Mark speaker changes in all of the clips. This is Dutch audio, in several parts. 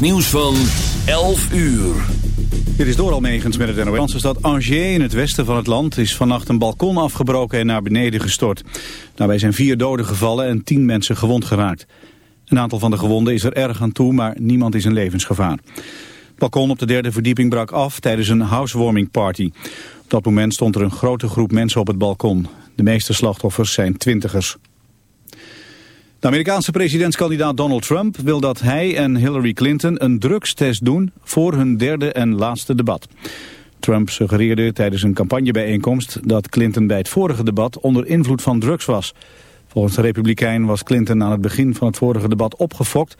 Speaker 1: Nieuws van 11 uur.
Speaker 2: Dit is door Almegens met het NOS. De stad Angers in het westen van het land is vannacht een balkon afgebroken en naar beneden gestort. Daarbij zijn vier doden gevallen en tien mensen gewond geraakt. Een aantal van de gewonden is er erg aan toe, maar niemand is in levensgevaar. Het balkon op de derde verdieping brak af tijdens een housewarming party. Op dat moment stond er een grote groep mensen op het balkon. De meeste slachtoffers zijn twintigers. De Amerikaanse presidentskandidaat Donald Trump wil dat hij en Hillary Clinton een drugstest doen voor hun derde en laatste debat. Trump suggereerde tijdens een campagnebijeenkomst dat Clinton bij het vorige debat onder invloed van drugs was. Volgens de Republikein was Clinton aan het begin van het vorige debat opgefokt,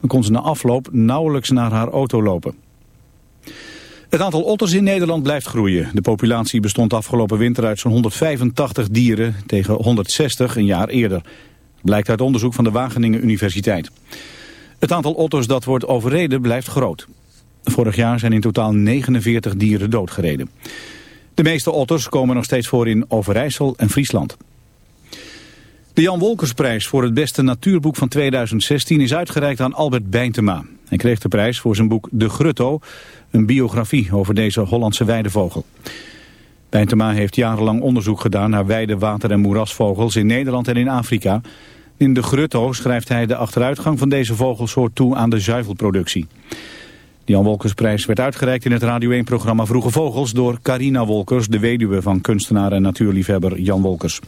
Speaker 2: maar kon ze na afloop nauwelijks naar haar auto lopen. Het aantal otters in Nederland blijft groeien. De populatie bestond afgelopen winter uit zo'n 185 dieren tegen 160 een jaar eerder. Blijkt uit onderzoek van de Wageningen Universiteit. Het aantal otters dat wordt overreden blijft groot. Vorig jaar zijn in totaal 49 dieren doodgereden. De meeste otters komen nog steeds voor in Overijssel en Friesland. De Jan Wolkersprijs voor het beste natuurboek van 2016 is uitgereikt aan Albert Bijntema. Hij kreeg de prijs voor zijn boek De Grutto, een biografie over deze Hollandse weidevogel. Bijntema heeft jarenlang onderzoek gedaan naar weide, water- en moerasvogels in Nederland en in Afrika. In de Grutto schrijft hij de achteruitgang van deze vogelsoort toe aan de zuivelproductie. De Jan Wolkersprijs werd uitgereikt in het Radio 1-programma Vroege Vogels door Carina Wolkers, de weduwe van kunstenaar en natuurliefhebber Jan Wolkers.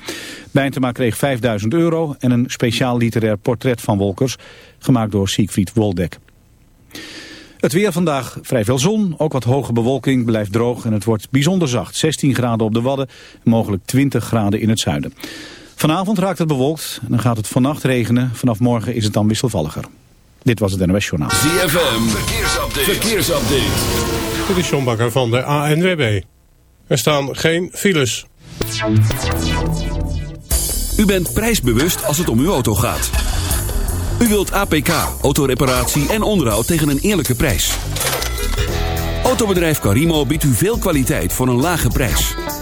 Speaker 2: Bijntema kreeg 5000 euro en een speciaal literair portret van Wolkers, gemaakt door Siegfried Woldek. Het weer vandaag vrij veel zon, ook wat hoge bewolking, blijft droog en het wordt bijzonder zacht. 16 graden op de Wadden, mogelijk 20 graden in het zuiden. Vanavond raakt het bewolkt en dan gaat het vannacht regenen. Vanaf morgen is het dan wisselvalliger. Dit was het NOS Journaal.
Speaker 1: ZFM, verkeersupdate. verkeersupdate.
Speaker 3: Dit is John Bakker van de ANWB. Er staan geen files.
Speaker 1: U bent prijsbewust als het om uw auto gaat. U wilt APK, autoreparatie en onderhoud tegen een eerlijke prijs. Autobedrijf Carimo biedt u veel kwaliteit voor een lage prijs.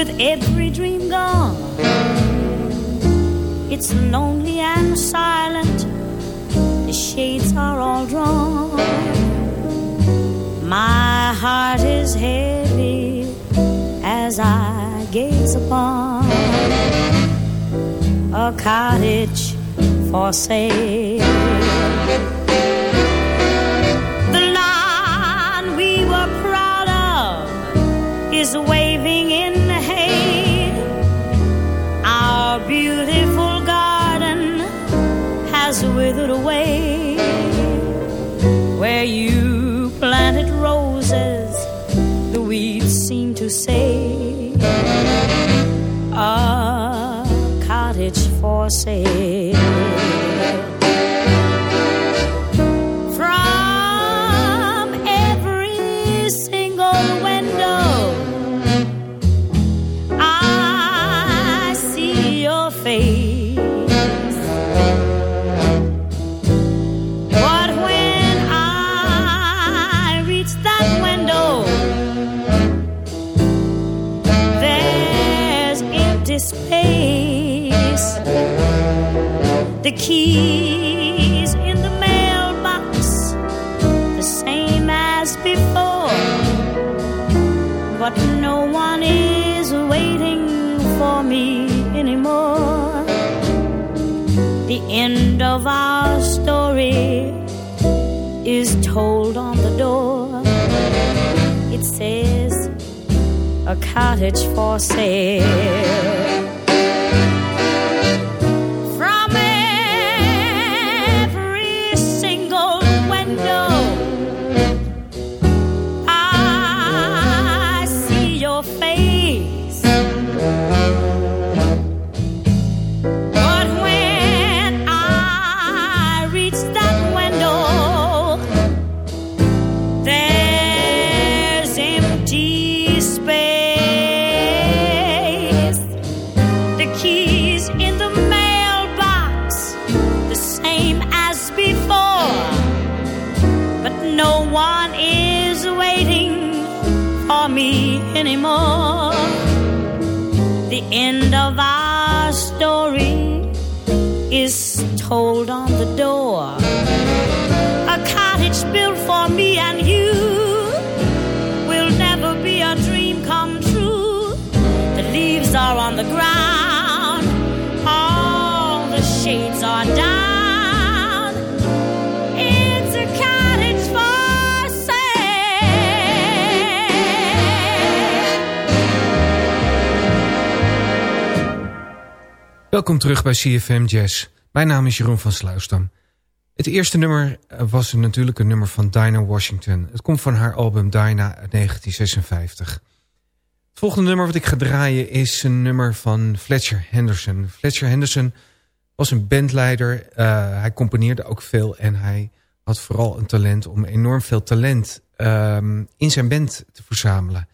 Speaker 4: With every dream gone. It's lonely and silent. The shades are all drawn. My heart is heavy as I gaze upon a cottage for sale. The lawn we were proud of is waving Say. Is told on the door. It says, a cottage for sale. Of
Speaker 5: Welkom terug bij CFM Jazz. Mijn naam is Jeroen van Sluisdam. Het eerste nummer was natuurlijk een nummer van Dinah Washington. Het komt van haar album Dinah uit 1956. Het volgende nummer wat ik ga draaien is een nummer van Fletcher Henderson. Fletcher Henderson was een bandleider. Eh, hij componeerde ook veel en hij had vooral een talent om enorm veel talent ehm, in zijn band te verzamelen.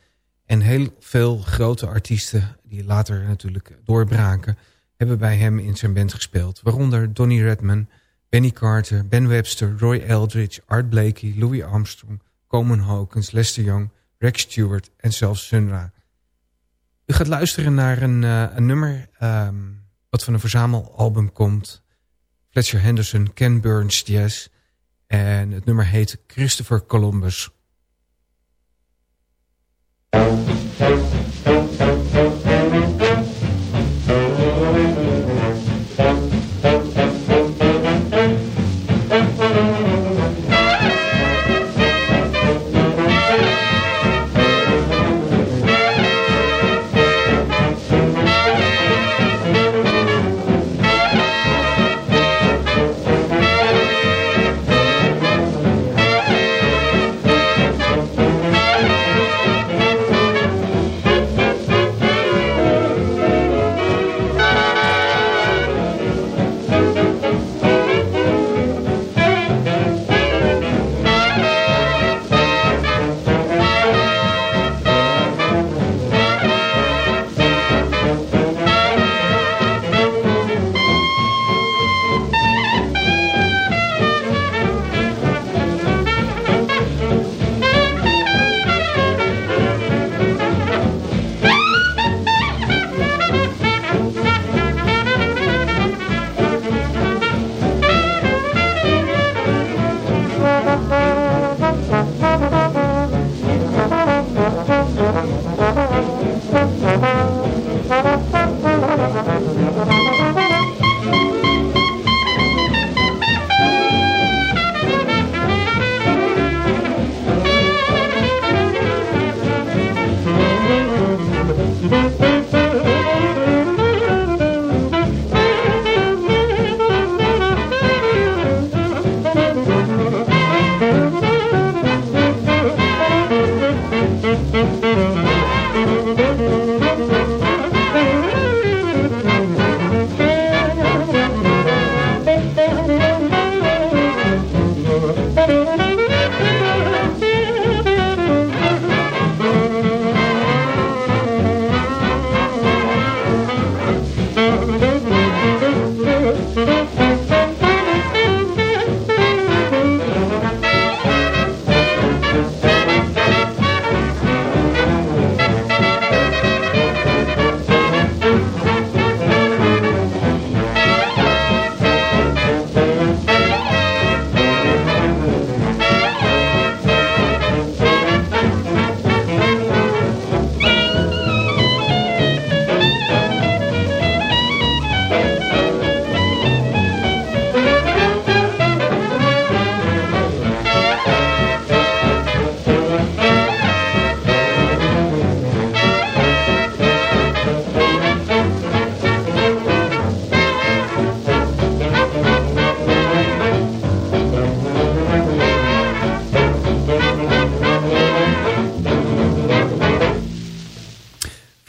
Speaker 5: En heel veel grote artiesten, die later natuurlijk doorbraken... hebben bij hem in zijn band gespeeld. Waaronder Donny Redman, Benny Carter, Ben Webster, Roy Eldridge... Art Blakey, Louis Armstrong, Coleman Hawkins, Lester Young... Rex Stewart en zelfs Sun Ra. U gaat luisteren naar een, eh, een nummer... ehm, wat van een verzamelalbum komt. Fletcher Henderson, Ken Burns Jazz... En het nummer heet Christopher Columbus.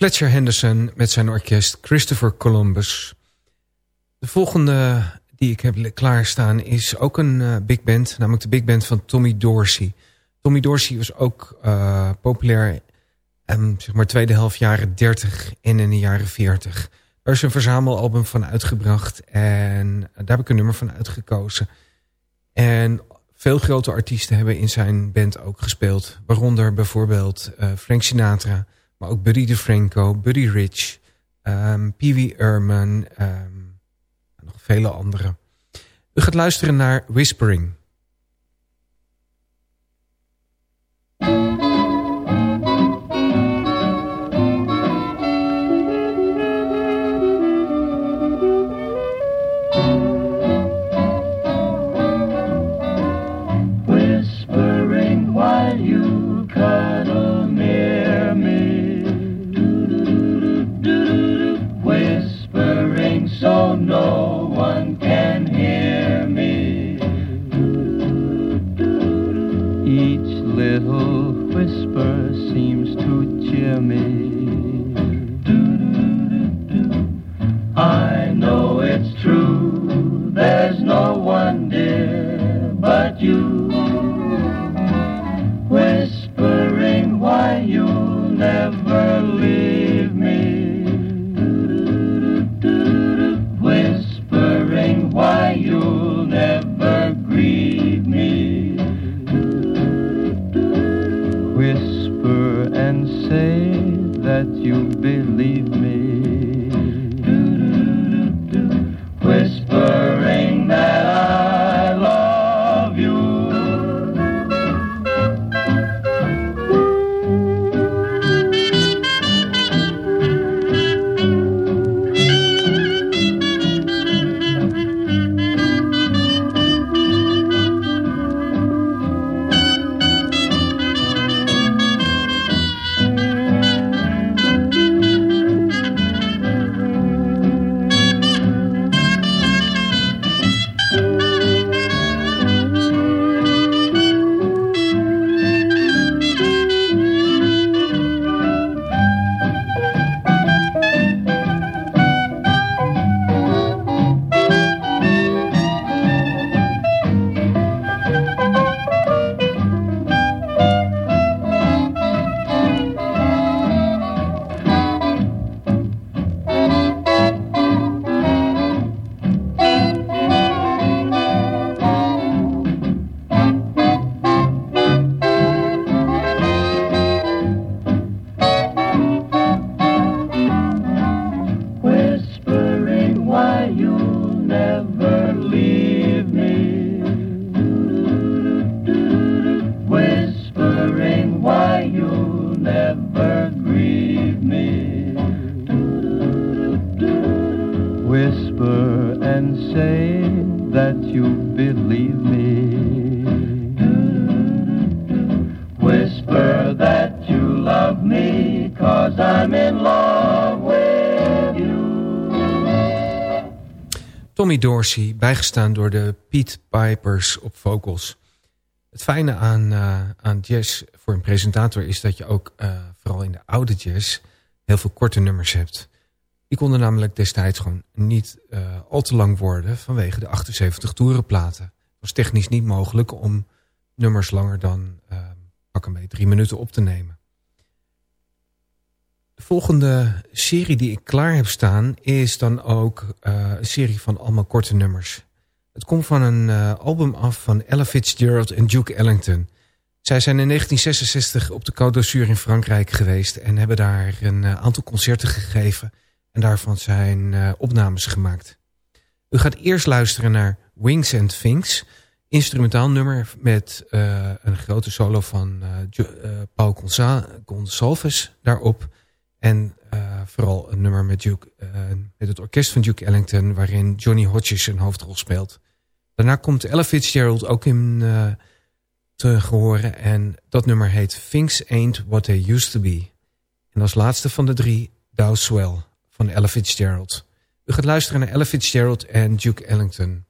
Speaker 5: Fletcher Henderson met zijn orkest Christopher Columbus. De volgende die ik heb klaarstaan is ook een uh, big band. Namelijk de big band van Tommy Dorsey. Tommy Dorsey was ook uh, populair um, zeg maar tweede helft jaren 30 en in de jaren 40. Er is een verzamelalbum van uitgebracht en daar heb ik een nummer van uitgekozen. En veel grote artiesten hebben in zijn band ook gespeeld. Waaronder bijvoorbeeld uh, Frank Sinatra, maar ook Buddy DeFranco, Buddy Rich, um, Pee Wee Ehrman, um, nog vele anderen. U gaat luisteren naar Whispering. Dorsey, bijgestaan door de Pete Pipers op vocals. Het fijne aan, uh, aan jazz voor een presentator is dat je ook, uh, vooral in de oude jazz, heel veel korte nummers hebt. Die konden namelijk destijds gewoon niet uh, al te lang worden vanwege de 78 toerenplaten. Het was technisch niet mogelijk om nummers langer dan pak een beetje drie minuten op te nemen. De volgende serie die ik klaar heb staan is dan ook uh, een serie van allemaal korte nummers. Het komt van een uh, album af van Ella Fitzgerald en Duke Ellington. Zij zijn in 1966 op de Côte d'Azur in Frankrijk geweest... en hebben daar een uh, aantal concerten gegeven... en daarvan zijn opnames gemaakt. U gaat eerst luisteren naar Wings and Things... instrumentaal nummer met een grote solo van Paul Gonsalves daarop... En uh, vooral een nummer met, Duke, uh, met het orkest van Duke Ellington... waarin Johnny Hodges een hoofdrol speelt. Daarna komt Ella Fitzgerald ook in uh, te horen. En dat nummer heet Things Ain't What They Used To Be. En als laatste van de drie Dow Swell van Ella Fitzgerald. U gaat luisteren naar Ella Fitzgerald en Duke Ellington.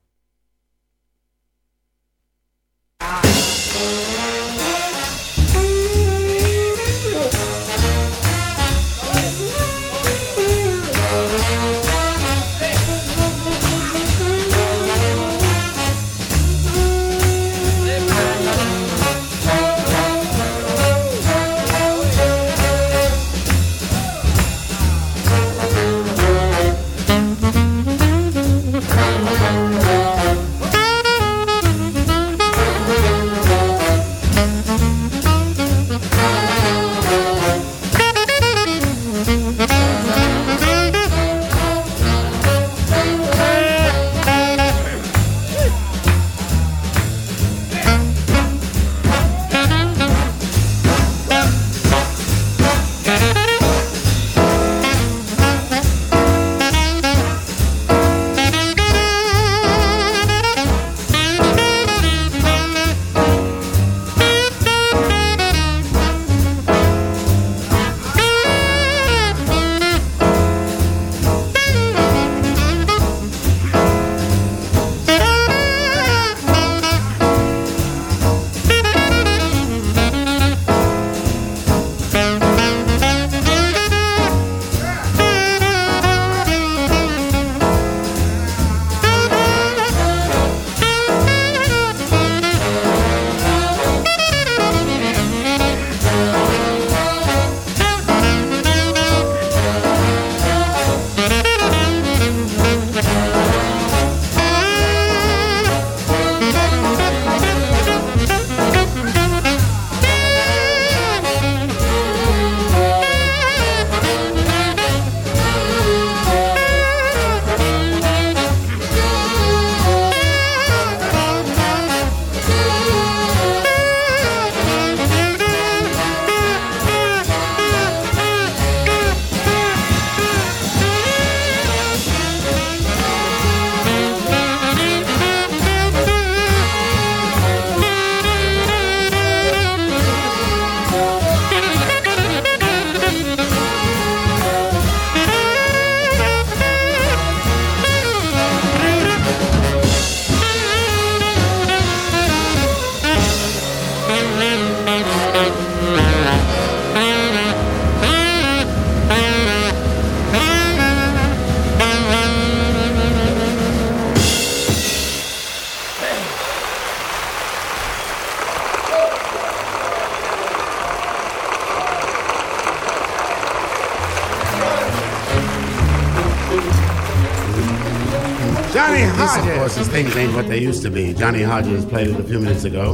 Speaker 6: Things ain't what they used to be. Johnny Hodges played it a few minutes ago.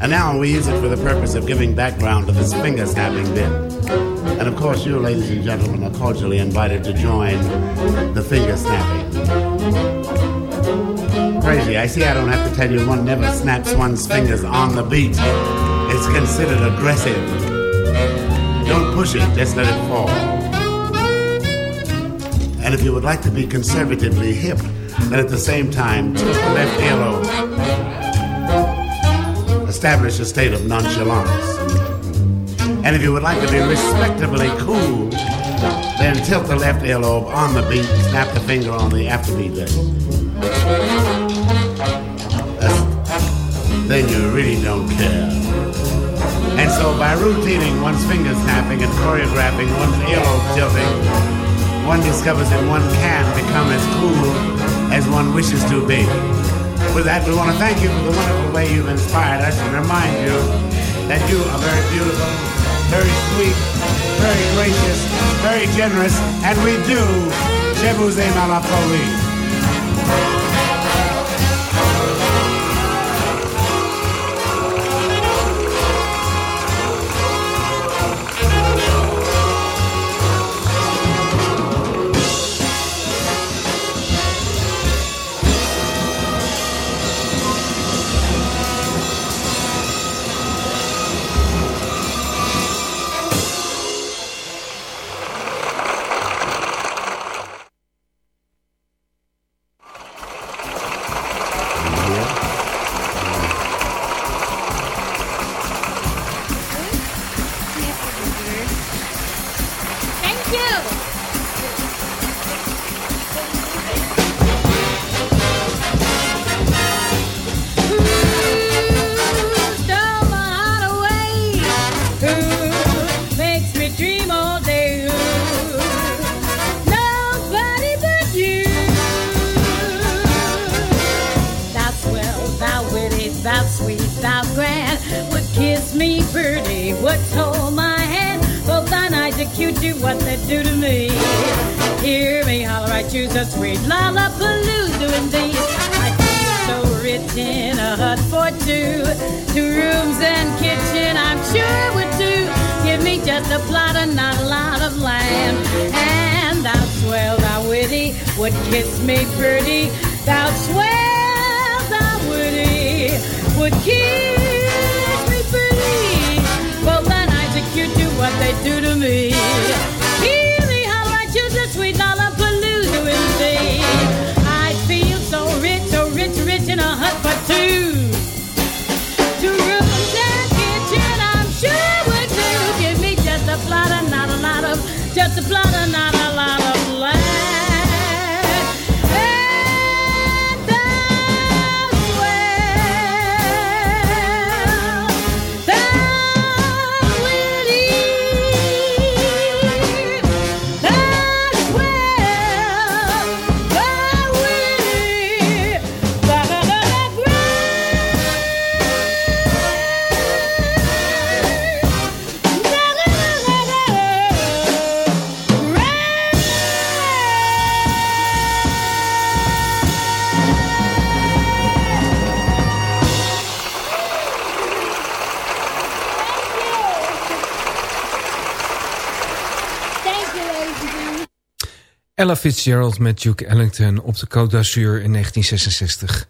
Speaker 6: And now we use it for the purpose of giving background to this finger snapping bit. And of course, you, ladies and gentlemen, are cordially invited to join the finger snapping. Crazy. I see I don't have to tell you one never snaps one's fingers on the beat. It's considered aggressive. Don't push it, just let it fall. And if you would like to be conservatively hip, then at the same time, tilt the left earlobe. Establish a state of nonchalance. And if you would like to be respectably cool, then tilt the left earlobe on the beat, snap the finger on the afterbeat. Then you really don't care. And so by routining one's finger snapping and choreographing one's earlobe tilting, one discovers that one can become as cool as one wishes to be. With that, we want to thank you for the wonderful way you've inspired us and remind you that you are very beautiful, very sweet, very gracious, very generous, and we do. Je vous aime à la.
Speaker 7: Do what they do to me. Hear me holler, I choose a sweet lollapalooza indeed. I feel so rich in a hut for two. Two rooms and kitchen, I'm sure would do. Give me just a plot and not a lot of land. And thou swell, thou witty, would kiss me pretty. Thou swell, thou witty, would kiss they do to me. Hear me holler, I choose a sweet lollapalooza indeed. I feel so rich, so rich, rich in a hut for two. Two rooms and kitchen, I'm sure would do. Give me just a plot not a lot of, just a plot not a
Speaker 5: Ella Fitzgerald met Duke Ellington op de Côte d'Azur in 1966.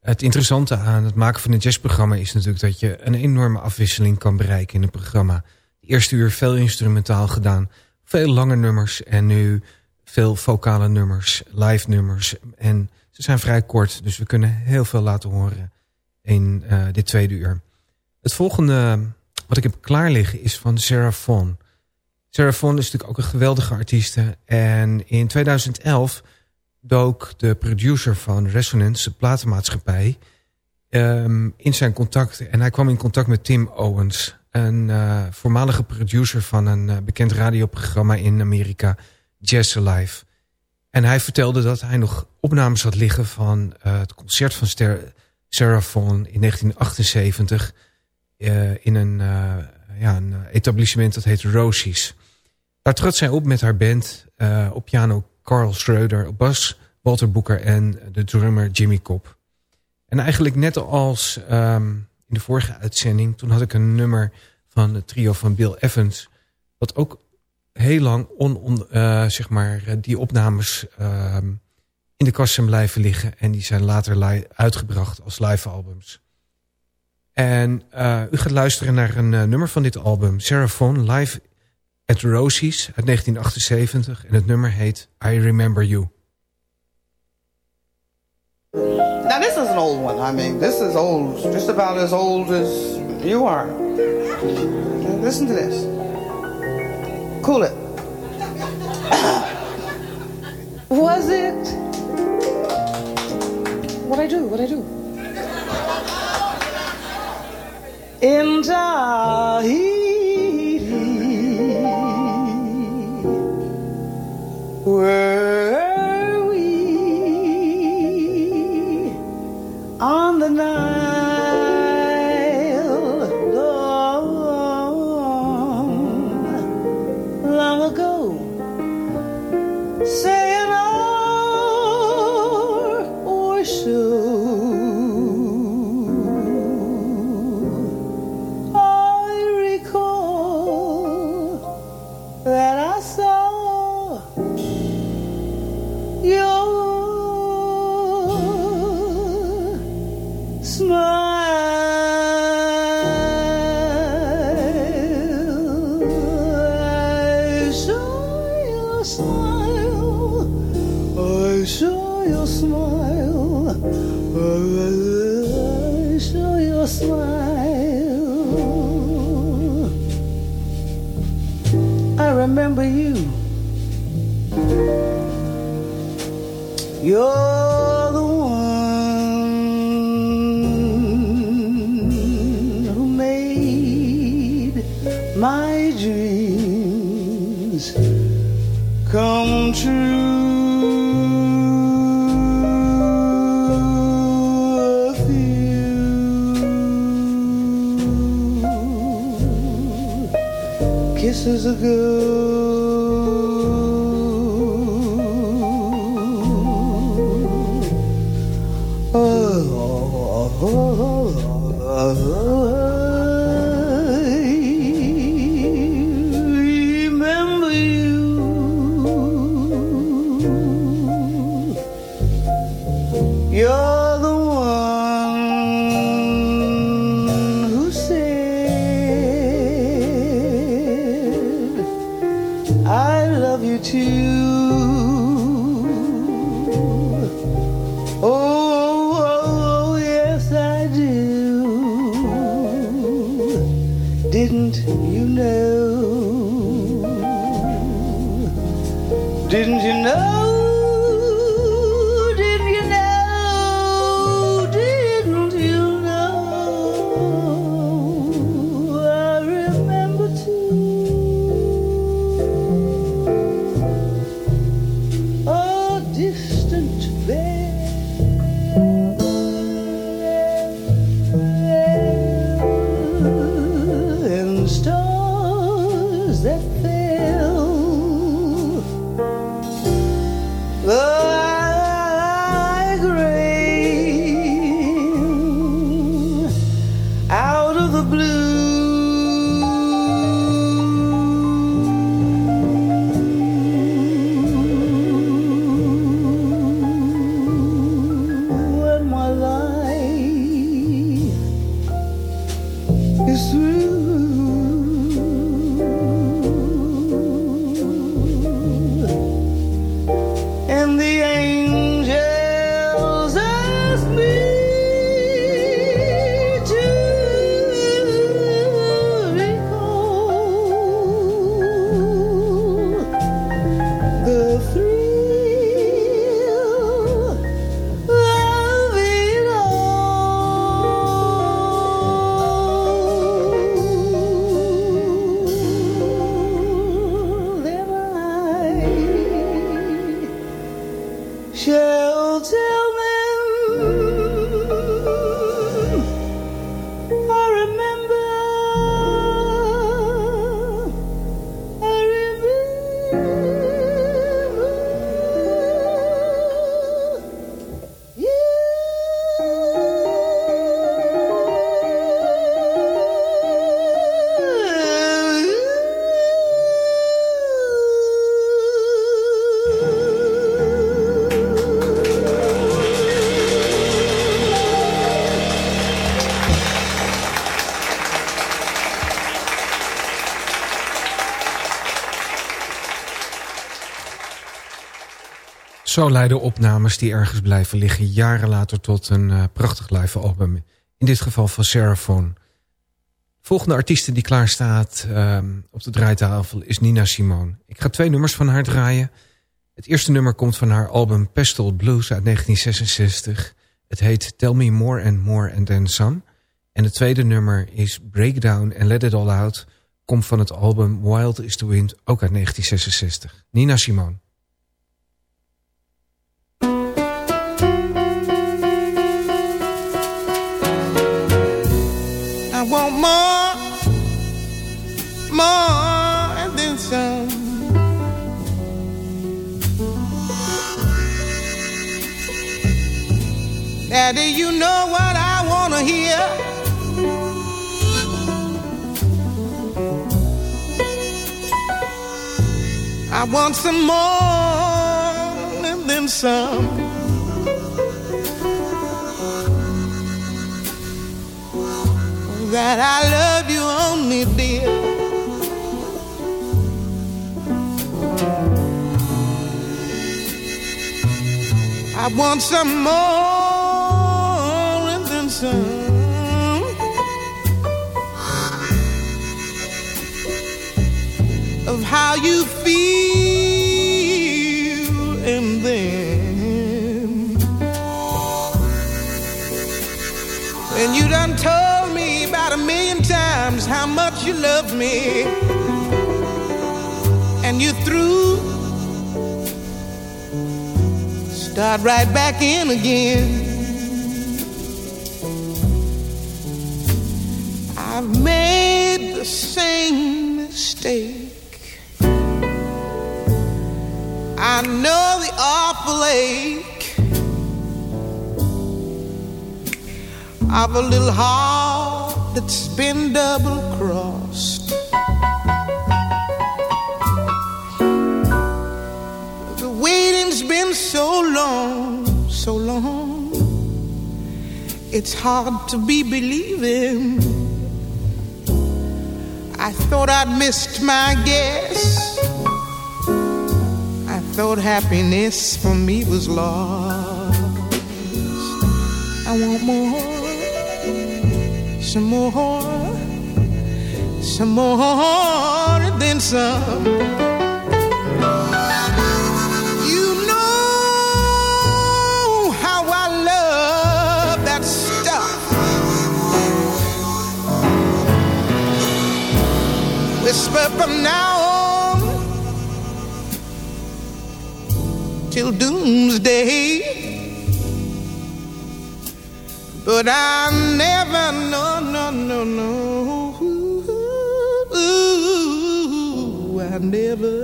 Speaker 5: Het interessante aan het maken van een jazzprogramma is natuurlijk dat je een enorme afwisseling kan bereiken in een programma. De eerste uur veel instrumentaal gedaan, veel lange nummers en nu veel vocale nummers, live nummers. En ze zijn vrij kort, dus we kunnen heel veel laten horen in eh, dit tweede uur. Het volgende wat ik heb klaar liggen is van Sarah Vaughan. Sarah is natuurlijk ook een geweldige artieste. En in 2011 dook de producer van Resonance, de platenmaatschappij, ehm, in zijn contact. En hij kwam in contact met Tim Owens, een eh, voormalige producer van een eh, bekend radioprogramma in Amerika, Jazz Alive. En hij vertelde dat hij nog opnames had liggen van eh, het concert van Ster in 1978 eh, in een, ja, een etablissement dat heet Rosie's. Daar trad zij op met haar band eh, op piano Carl Schreuder, op bas Walter Booker en de drummer Jimmy Cobb. En eigenlijk net als ehm, in de vorige uitzending... toen had ik een nummer van het trio van Bill Evans... wat ook heel lang on, zeg maar, die opnames ehm, in de kast zijn blijven liggen. En die zijn later uitgebracht als live albums. En uh, u gaat luisteren naar een uh, nummer van dit album. Seraphon Live at Rosie's uit 1978. En het nummer heet I Remember You.
Speaker 8: Now this is an old one. I mean, this is old, just about as old as you are. Listen to this. Cool it. Was it? What I do? What I do? In Tahiti, were Didn't you know?
Speaker 5: Zo leiden opnames die ergens blijven liggen jaren later tot een uh, prachtig live album. In dit geval van Seraphone. Volgende artieste die klaar staat uh, op de draaitafel is Nina Simone. Ik ga twee nummers van haar draaien. Het eerste nummer komt van haar album Pestle Blues uit 1966. Het heet Tell Me More and More and Then Some. En het tweede nummer is Breakdown and Let It All Out. Komt van het album Wild is the Wind, ook uit 1966. Nina Simone.
Speaker 9: More, more than some. Daddy, you know what I want to hear. I want some more than some. That I love you only, dear. I want some more than some. Of how you feel, how much you love me, and you through start right back in again. I've made the same mistake. I know the awful ache of a little heart that's been double crossed. The waiting's been so long, so long. It's hard to be believing. I thought I'd missed my guess. I thought happiness for me was lost. I want more, some more, some more than some. You know how I love that stuff. Whisper from now on till doomsday. But I never, no, no, no, no. I never,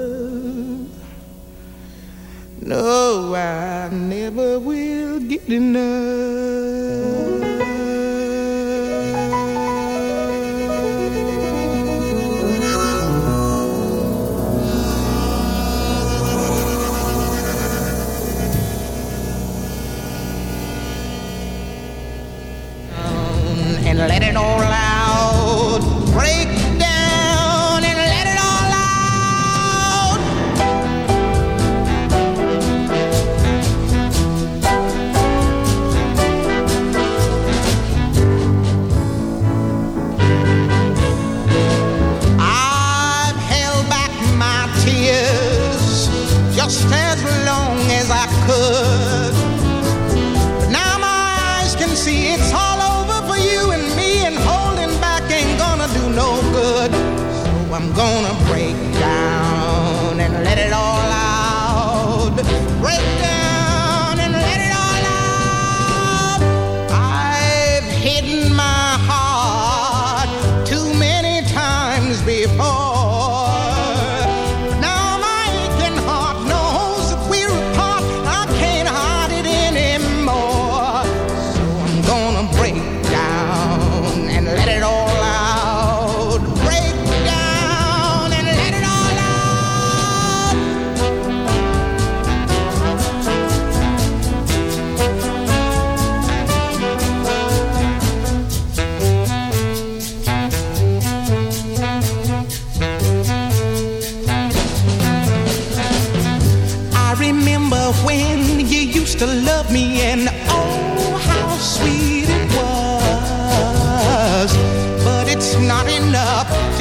Speaker 9: no, I never will get enough.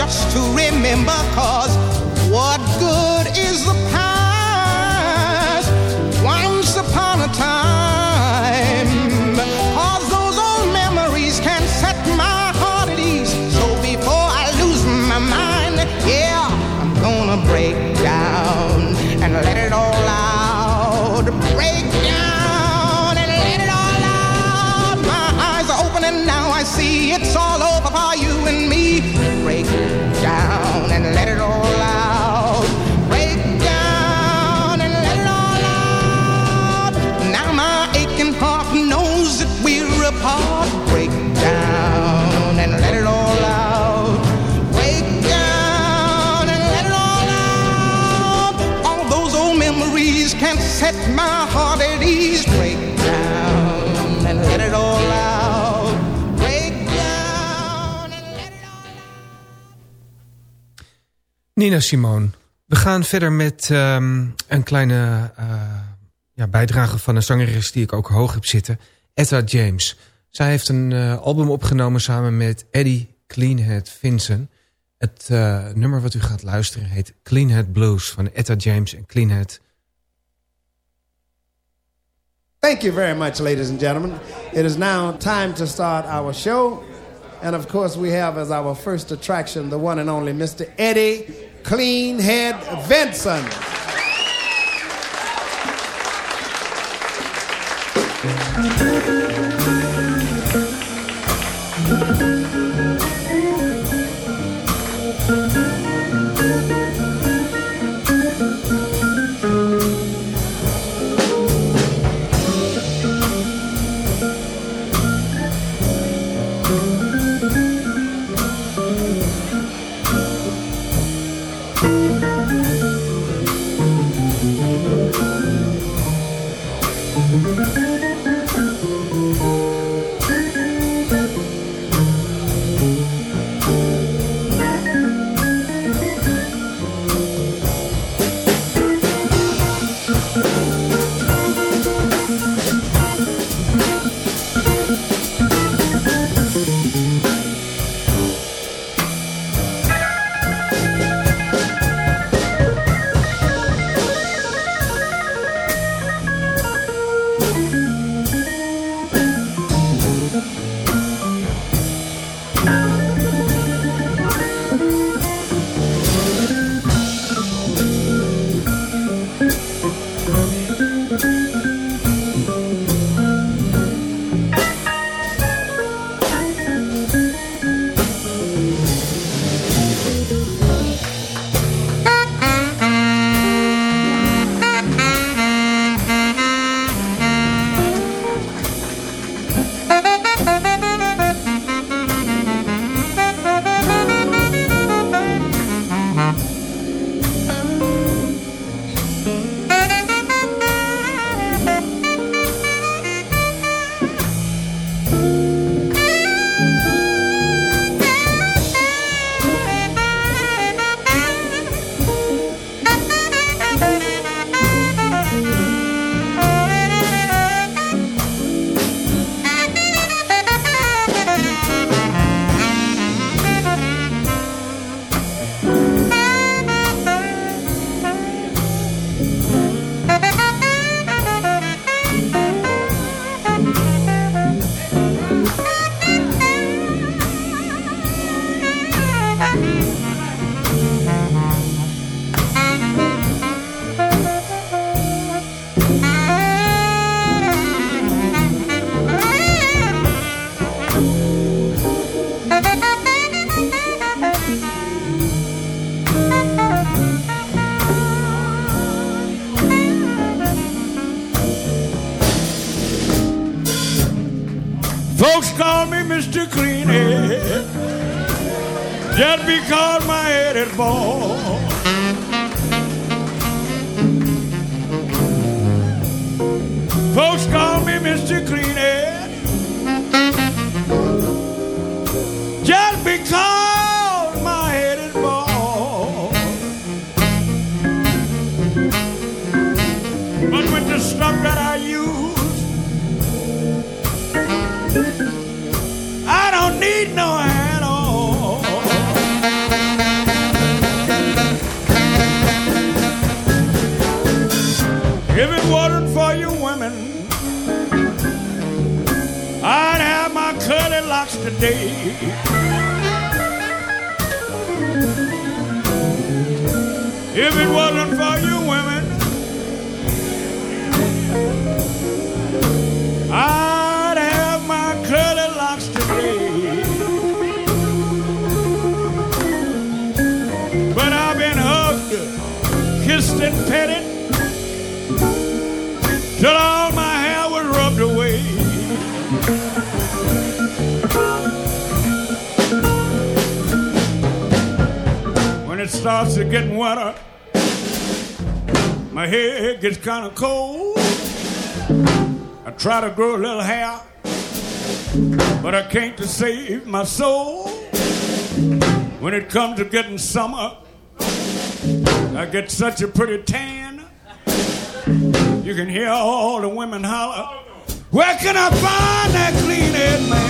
Speaker 9: Just to remember, cause
Speaker 5: Nina Simone. We gaan verder met ehm, een kleine eh, ja, bijdrage van een zangeres die ik ook hoog heb zitten. Etta James. Zij heeft een eh, album opgenomen samen met Eddie Cleanhead Vincent. Het eh, nummer wat u gaat luisteren heet Cleanhead Blues van Etta James en Cleanhead.
Speaker 10: Thank you very much, ladies and gentlemen. It is now time to start our show. And of course, we have as our first attraction the one and only Mr. Eddie Cleanhead Vinson.
Speaker 11: My kissed and petted till all my hair was rubbed away. When it starts to get wetter, my head gets kind of cold. I try to grow a little hair, but I can't to save my soul. When it comes to getting summer, I get such a pretty tan. You can hear all the women holler, Where can I find that clean head man?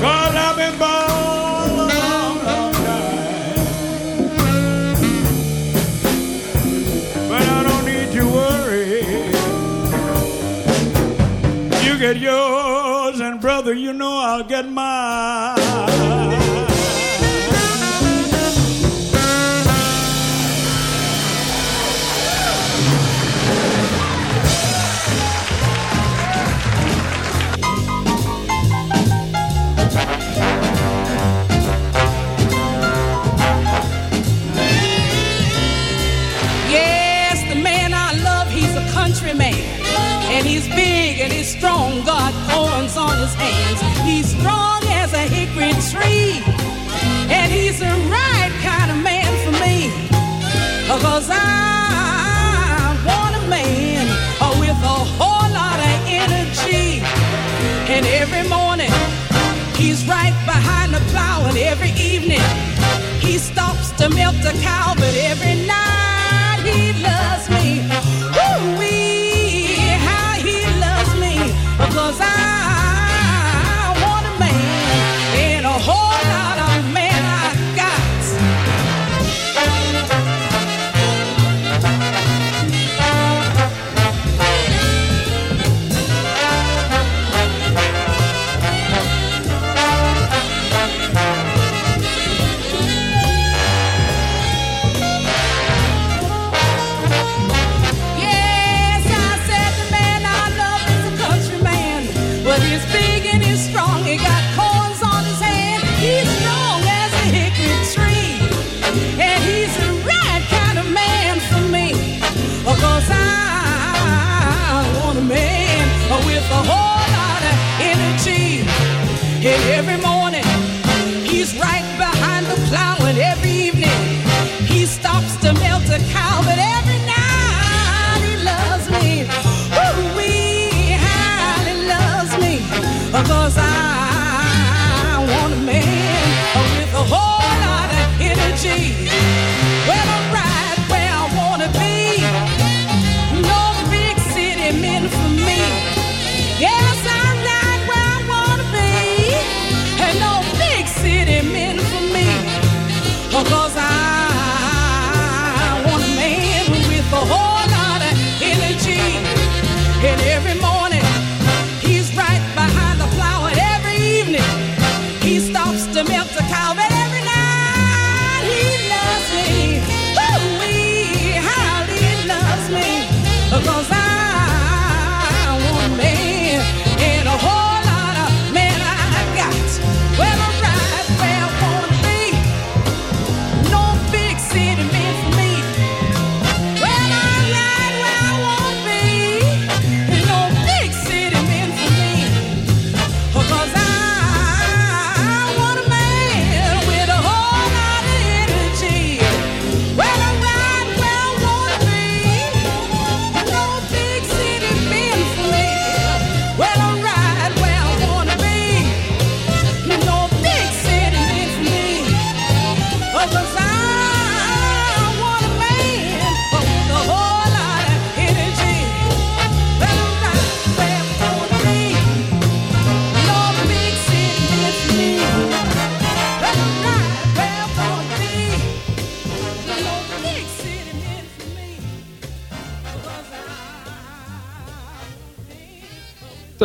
Speaker 11: Cause I've been. But I don't need to worry. You get yours, brother, you know I'll get mine.
Speaker 12: Horns on his hands. He's strong as a hickory tree. And he's the right kind of man for me. Cause I want a man uh, with a whole lot of energy. And every morning, he's right behind the plow. And every evening, he stops to milk the cow. But every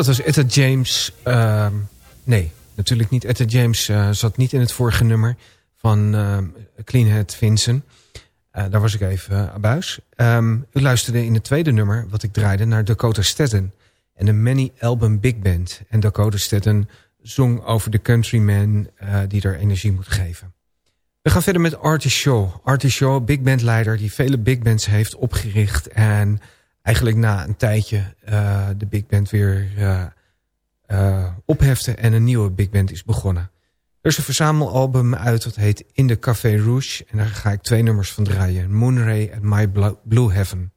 Speaker 13: Dat was Etta James. Ehm, nee, natuurlijk niet. Etta James eh, zat niet in het vorige nummer van ehm, Clean Head Vincent. Eh, daar was ik even uh, abuis. Ehm, u luisterde in het tweede nummer, wat ik draaide, naar Dakota Staten. En de Many Album Big Band. En Dakota Staten zong over de countryman uh, die er energie moet geven. We gaan verder met Artie Shaw. Artie Shaw, big band leider die vele big bands heeft opgericht. En eigenlijk na een tijdje uh, de big band weer uh, uh, ophefte en een nieuwe big band is begonnen. Er is een verzamelalbum uit dat heet In the Café Rouge. En daar ga ik twee nummers van draaien. Moonray en My Blue Heaven.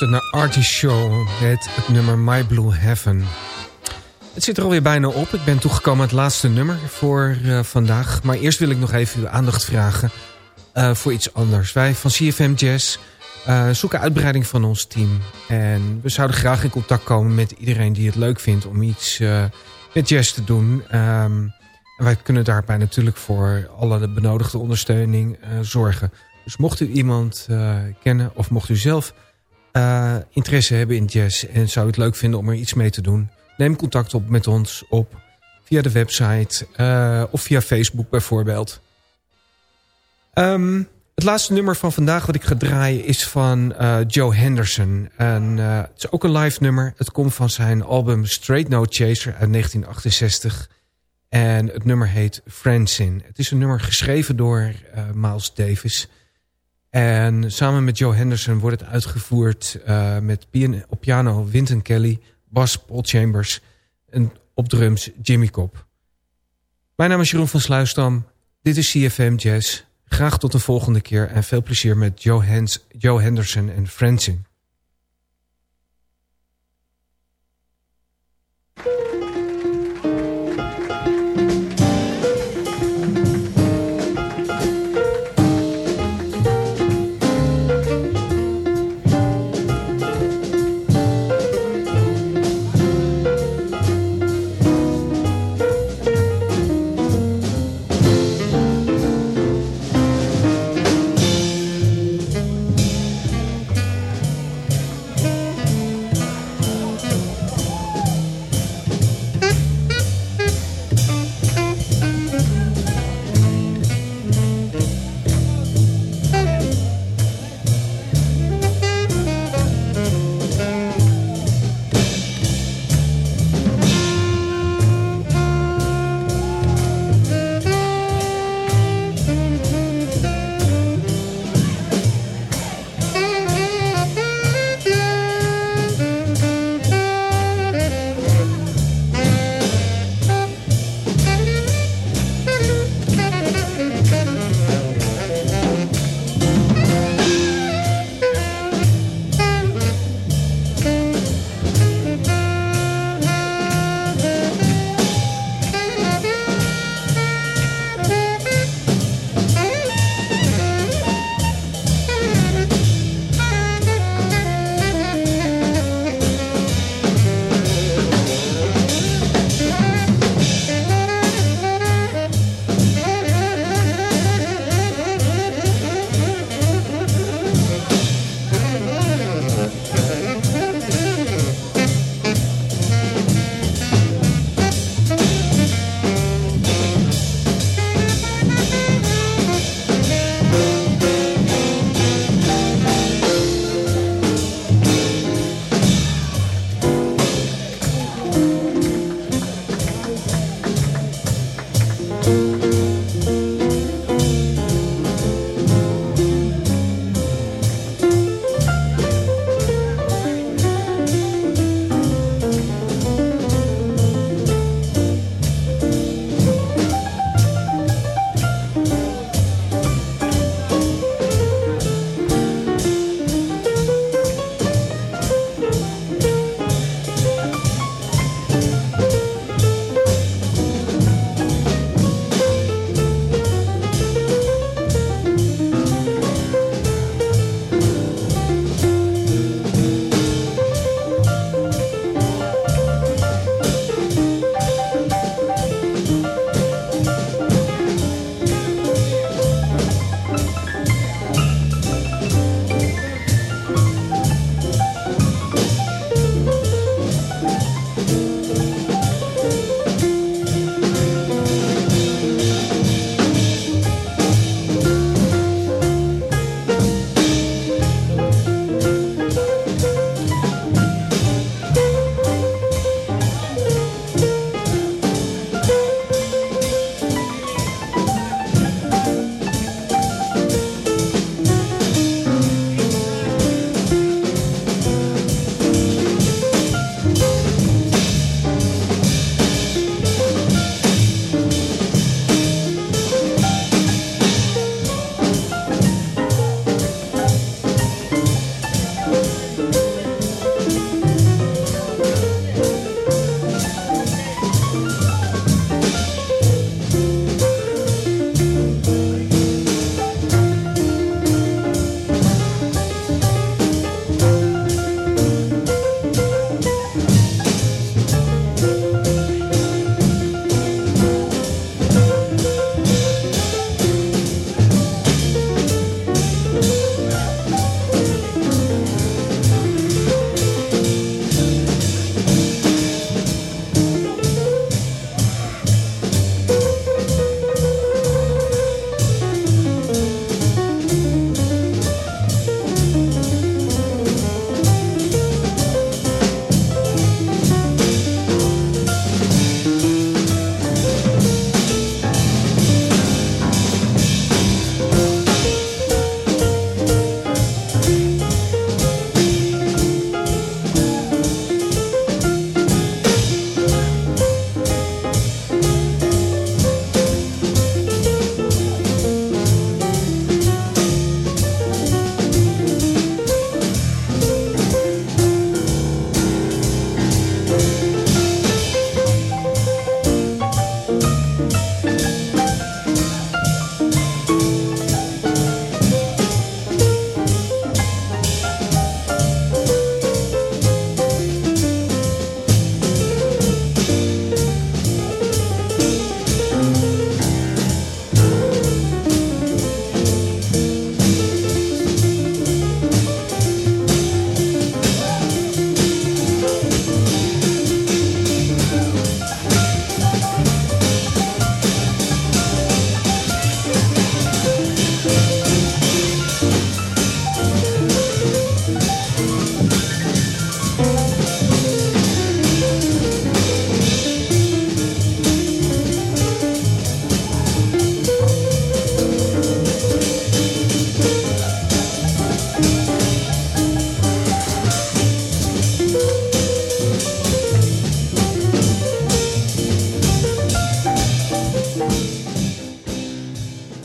Speaker 5: Luistert naar Artie Show met het nummer My Blue Heaven. Het zit er alweer bijna op. Ik ben toegekomen aan het laatste nummer voor uh, vandaag. Maar eerst wil ik nog even uw aandacht vragen uh, voor iets anders. Wij van CFM Jazz uh, zoeken uitbreiding van ons team. En we zouden graag in contact komen met iedereen die het leuk vindt om iets met jazz te doen. En wij kunnen daarbij natuurlijk voor alle benodigde ondersteuning zorgen. Dus mocht u iemand kennen of mocht u zelf uh, interesse hebben in jazz en zou het leuk vinden om er iets mee te doen... neem contact op met ons op via de website uh, of via Facebook bijvoorbeeld. Um, het laatste nummer van vandaag wat ik ga draaien is van uh, Joe Henderson. En, het is ook een live nummer. Het komt van zijn album Straight No Chaser uit 1968. En het nummer heet Francine. Het is een nummer geschreven door Miles Davis... En samen met Joe Henderson wordt het uitgevoerd uh, met piano, op piano Kelly, bas Paul Chambers en op drums Jimmy Cobb. Mijn naam is Jeroen van Sluisdam. Dit is CFM Jazz. Graag tot de volgende keer en veel plezier met Joe, Hans, Joe Henderson en Francine.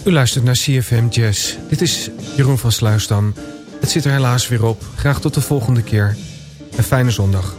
Speaker 5: U luistert naar CFM Jazz. Dit is Jeroen van Sluisdam. Het zit er helaas weer op. Graag tot de volgende keer. Een fijne zondag.